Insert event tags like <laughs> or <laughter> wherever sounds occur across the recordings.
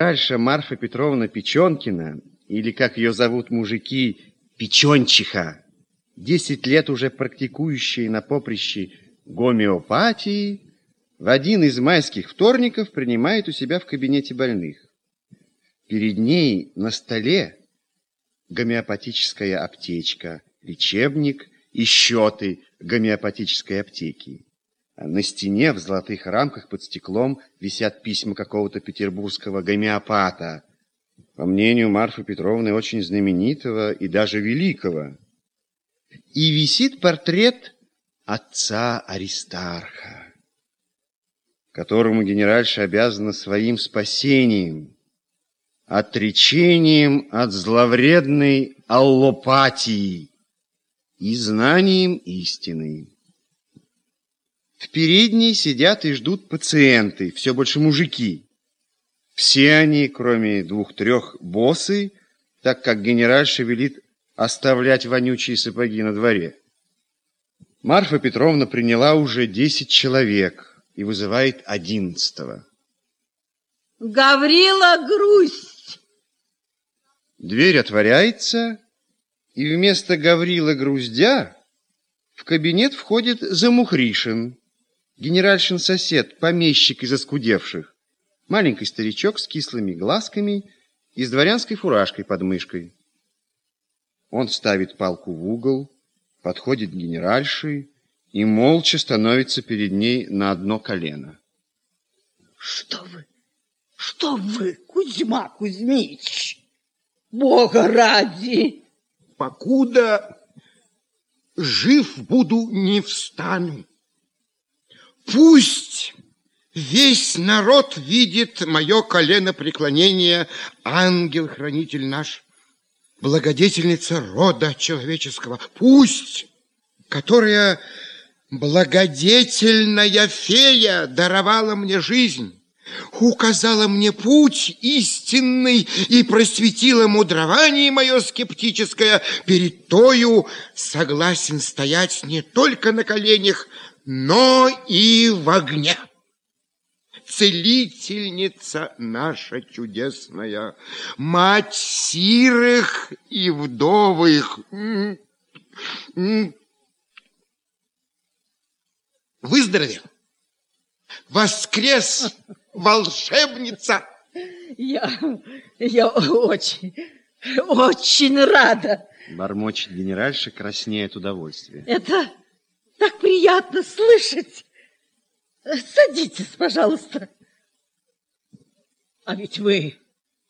Дальше Марфа Петровна Печенкина, или, как ее зовут мужики, Печенчиха, десять лет уже практикующая на поприще гомеопатии, в один из майских вторников принимает у себя в кабинете больных. Перед ней на столе гомеопатическая аптечка, лечебник и счеты гомеопатической аптеки. На стене в золотых рамках под стеклом висят письма какого-то петербургского гомеопата, по мнению Марфы Петровны, очень знаменитого и даже великого. И висит портрет отца Аристарха, которому генеральша обязана своим спасением, отречением от зловредной аллопатии и знанием истины. В передней сидят и ждут пациенты, все больше мужики. Все они, кроме двух-трех, боссы, так как генеральша велит оставлять вонючие сапоги на дворе. Марфа Петровна приняла уже десять человек и вызывает одиннадцатого. Гаврила Грусть! Дверь отворяется, и вместо Гаврила Груздя в кабинет входит Замухришин, генеральшин сосед, помещик из оскудевших, маленький старичок с кислыми глазками и с дворянской фуражкой под мышкой. Он ставит палку в угол, подходит к генеральше и молча становится перед ней на одно колено. Что вы, что вы, Кузьма Кузьмич, Бога ради! Покуда жив буду, не встану. Пусть весь народ видит мое колено преклонения, ангел-хранитель наш, благодетельница рода человеческого. Пусть, которая благодетельная фея даровала мне жизнь, указала мне путь истинный и просветила мудрование мое скептическое, перед тою согласен стоять не только на коленях, но и в огне. Целительница наша чудесная, мать сирых и вдовых. Выздоровел? Воскрес волшебница. Я, я очень, очень рада. Бормочет генеральша, краснея от удовольствия. Это так приятно слышать. Садитесь, пожалуйста. А ведь вы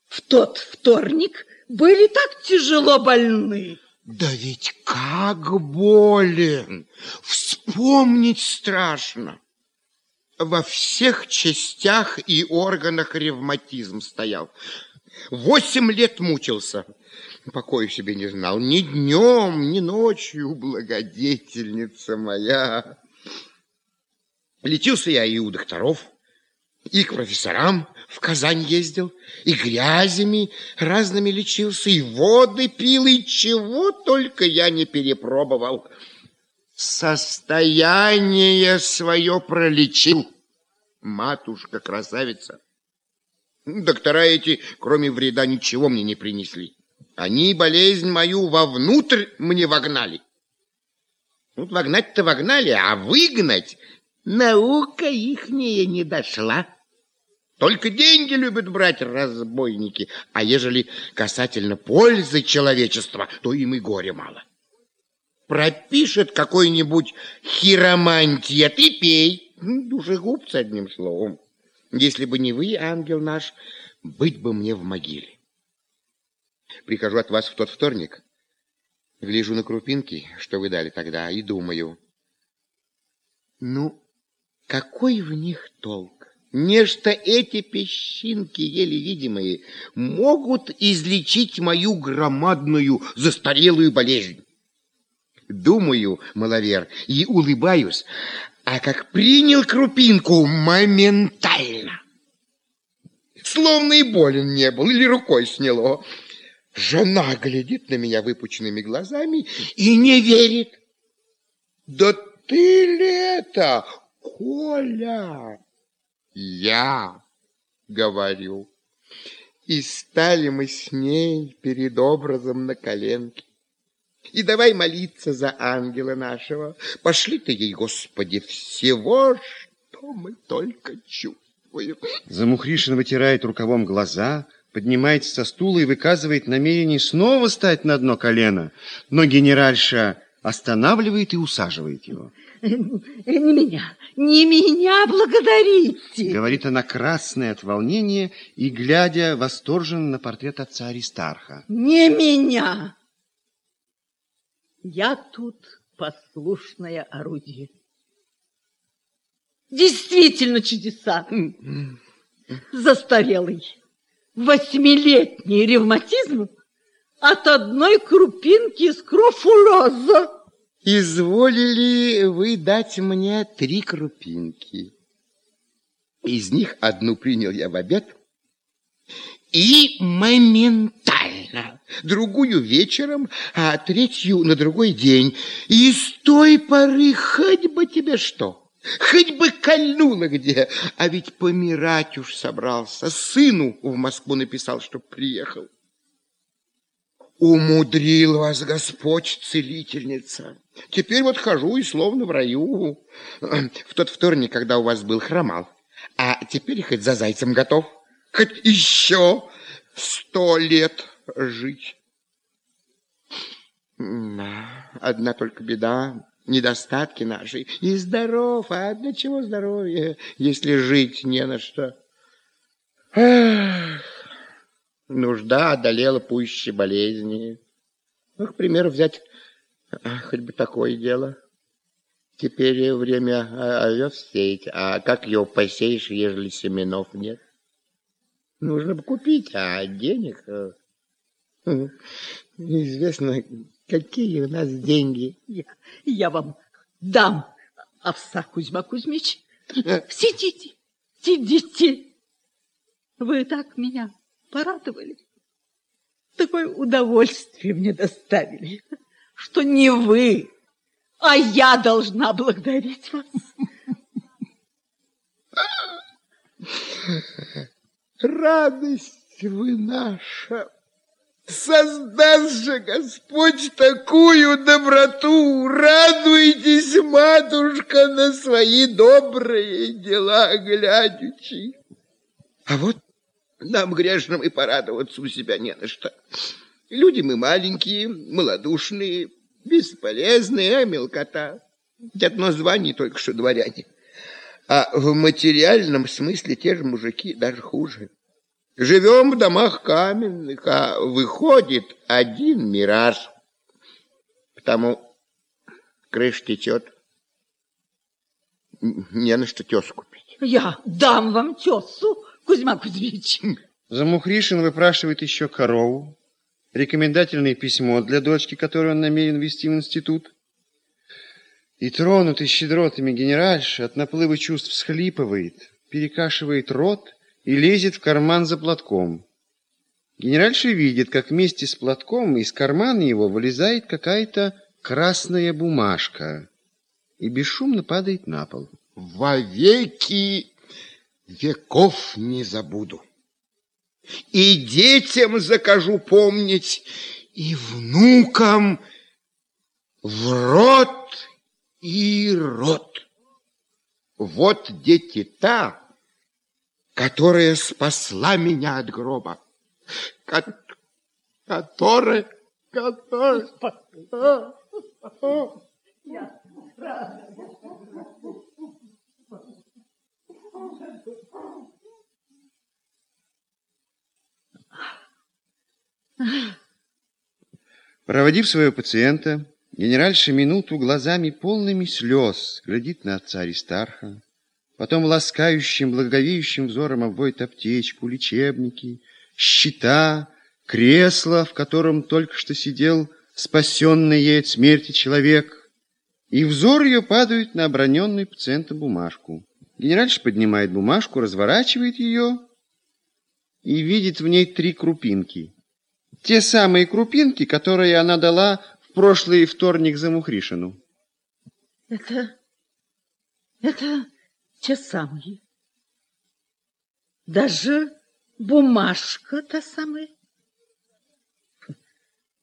в тот вторник были так тяжело больны. Да ведь как болен! Вспомнить страшно во всех частях и органах ревматизм стоял. Восемь лет мучился. Покоя себе не знал ни днем, ни ночью, благодетельница моя. Лечился я и у докторов, и к профессорам в Казань ездил, и грязями разными лечился, и воды пил, и чего только я не перепробовал состояние свое пролечил. Матушка-красавица. Доктора эти, кроме вреда, ничего мне не принесли. Они болезнь мою вовнутрь мне вогнали. Вот вогнать-то вогнали, а выгнать наука ихняя не дошла. Только деньги любят брать разбойники, а ежели касательно пользы человечества, то им и горе мало пропишет какой-нибудь хиромантия, ты пей. Ну, душегубцы, одним словом. Если бы не вы, ангел наш, быть бы мне в могиле. Прихожу от вас в тот вторник, гляжу на крупинки, что вы дали тогда, и думаю, ну, какой в них толк? Нечто эти песчинки, еле видимые, могут излечить мою громадную застарелую болезнь думаю, маловер, и улыбаюсь, а как принял крупинку моментально. Словно и болен не был, или рукой сняло. Жена глядит на меня выпученными глазами и не верит. Да ты ли это, Коля? Я говорю. И стали мы с ней перед образом на коленке. И давай молиться за ангела нашего. Пошли ты ей, Господи, всего, что мы только чувствуем. Замухришин вытирает рукавом глаза, поднимается со стула и выказывает намерение снова стать на одно колено. Но генеральша останавливает и усаживает его. Не меня, не меня благодарите. Говорит она красная от волнения и, глядя восторженно на портрет отца Аристарха. Не меня. Я тут послушное орудие. Действительно чудеса. Застарелый, восьмилетний ревматизм от одной крупинки скрофулеза. Изволили вы дать мне три крупинки. Из них одну принял я в обед и моментально, другую вечером, а третью на другой день. И с той поры хоть бы тебе что, хоть бы кольнуло где, а ведь помирать уж собрался. Сыну в Москву написал, чтоб приехал. Умудрил вас Господь, целительница. Теперь вот хожу и словно в раю. В тот вторник, когда у вас был, хромал. А теперь хоть за зайцем готов. Хоть еще сто лет жить. Одна только беда, недостатки наши. И здоров, а для чего здоровье, если жить не на что? Эх. Нужда одолела пуще болезни. Ну, к примеру, взять а, хоть бы такое дело. Теперь время а, овес сеять, а как его посеешь, ежели семенов нет? Нужно бы купить, а денег... Э, неизвестно, какие у нас деньги. Я, я вам дам овса, Кузьма Кузьмич. <laughs> Сидите, сидите. Вы так меня порадовали. Такое удовольствие мне доставили, что не вы, а я должна благодарить вас. <laughs> Радость вы наша. Создаст же Господь такую доброту, радуйтесь, матушка, на свои добрые дела глядячи. А вот нам, грешным, и порадоваться у себя не на что. Люди мы маленькие, малодушные, бесполезные, а мелкота. Одно звание только что дворяне. А в материальном смысле те же мужики даже хуже. Живем в домах каменных, а выходит один мираж. Потому крыша течет. Не на что тесу купить. Я дам вам тесу. Кузьма Кузьмич. Замухришин выпрашивает еще корову, рекомендательное письмо для дочки, которую он намерен вести в институт. И тронутый щедротами генеральша от наплыва чувств схлипывает, перекашивает рот и лезет в карман за платком. Генеральша видит, как вместе с платком из кармана его вылезает какая-то красная бумажка и бесшумно падает на пол. «Вовеки веков не забуду. И детям закажу помнить, и внукам в рот и рот. Вот дети та, которая спасла меня от гроба, которая, которая... Я Проводив своего пациента, генеральша минуту глазами полными слез глядит на отца Аристарха, потом ласкающим, благовеющим взором обводит аптечку, лечебники, щита, кресло, в котором только что сидел спасенный ей от смерти человек, и взор ее падает на оброненную пациента бумажку. Генеральша поднимает бумажку, разворачивает ее и видит в ней три крупинки. Те самые крупинки, которые она дала в прошлый вторник за Мухришину. Это... это те самые. Даже бумажка та самая.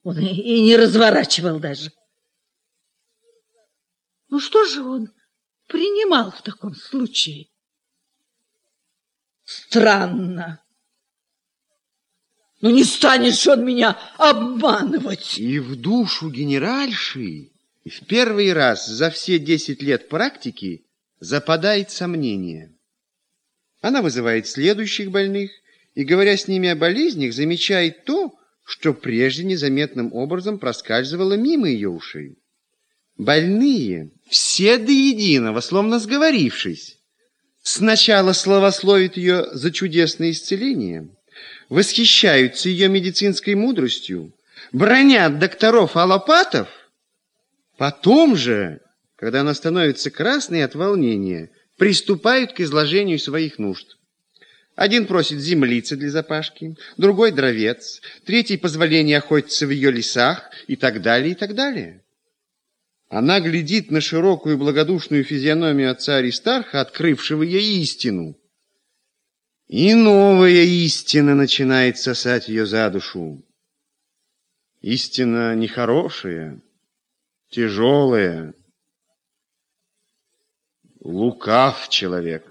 Он и, не разворачивал даже. Ну что же он принимал в таком случае? Странно. Ну не станешь он меня обманывать. И в душу генеральши в первый раз за все десять лет практики западает сомнение. Она вызывает следующих больных и, говоря с ними о болезнях, замечает то, что прежде незаметным образом проскальзывало мимо ее ушей. Больные, все до единого, словно сговорившись, сначала славословят ее за чудесное исцеление, восхищаются ее медицинской мудростью, бронят докторов-аллопатов, потом же, когда она становится красной от волнения, приступают к изложению своих нужд. Один просит землицы для запашки, другой – дровец, третий – позволение охотиться в ее лесах и так далее, и так далее. Она глядит на широкую благодушную физиономию отца Аристарха, открывшего ей истину. И новая истина начинает сосать ее за душу. Истина нехорошая, тяжелая. Лукав человек.